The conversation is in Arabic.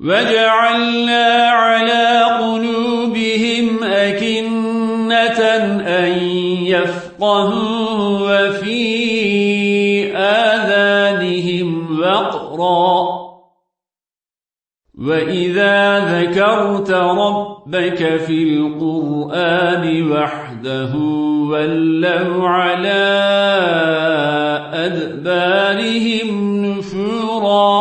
وجعلنا على قلوبهم أكنة أن يفقهوا وفي آذانهم وقرا وإذا ذكرت ربك في القرآن وحده ولوا على أَدْبَارِهِمْ نُفُورًا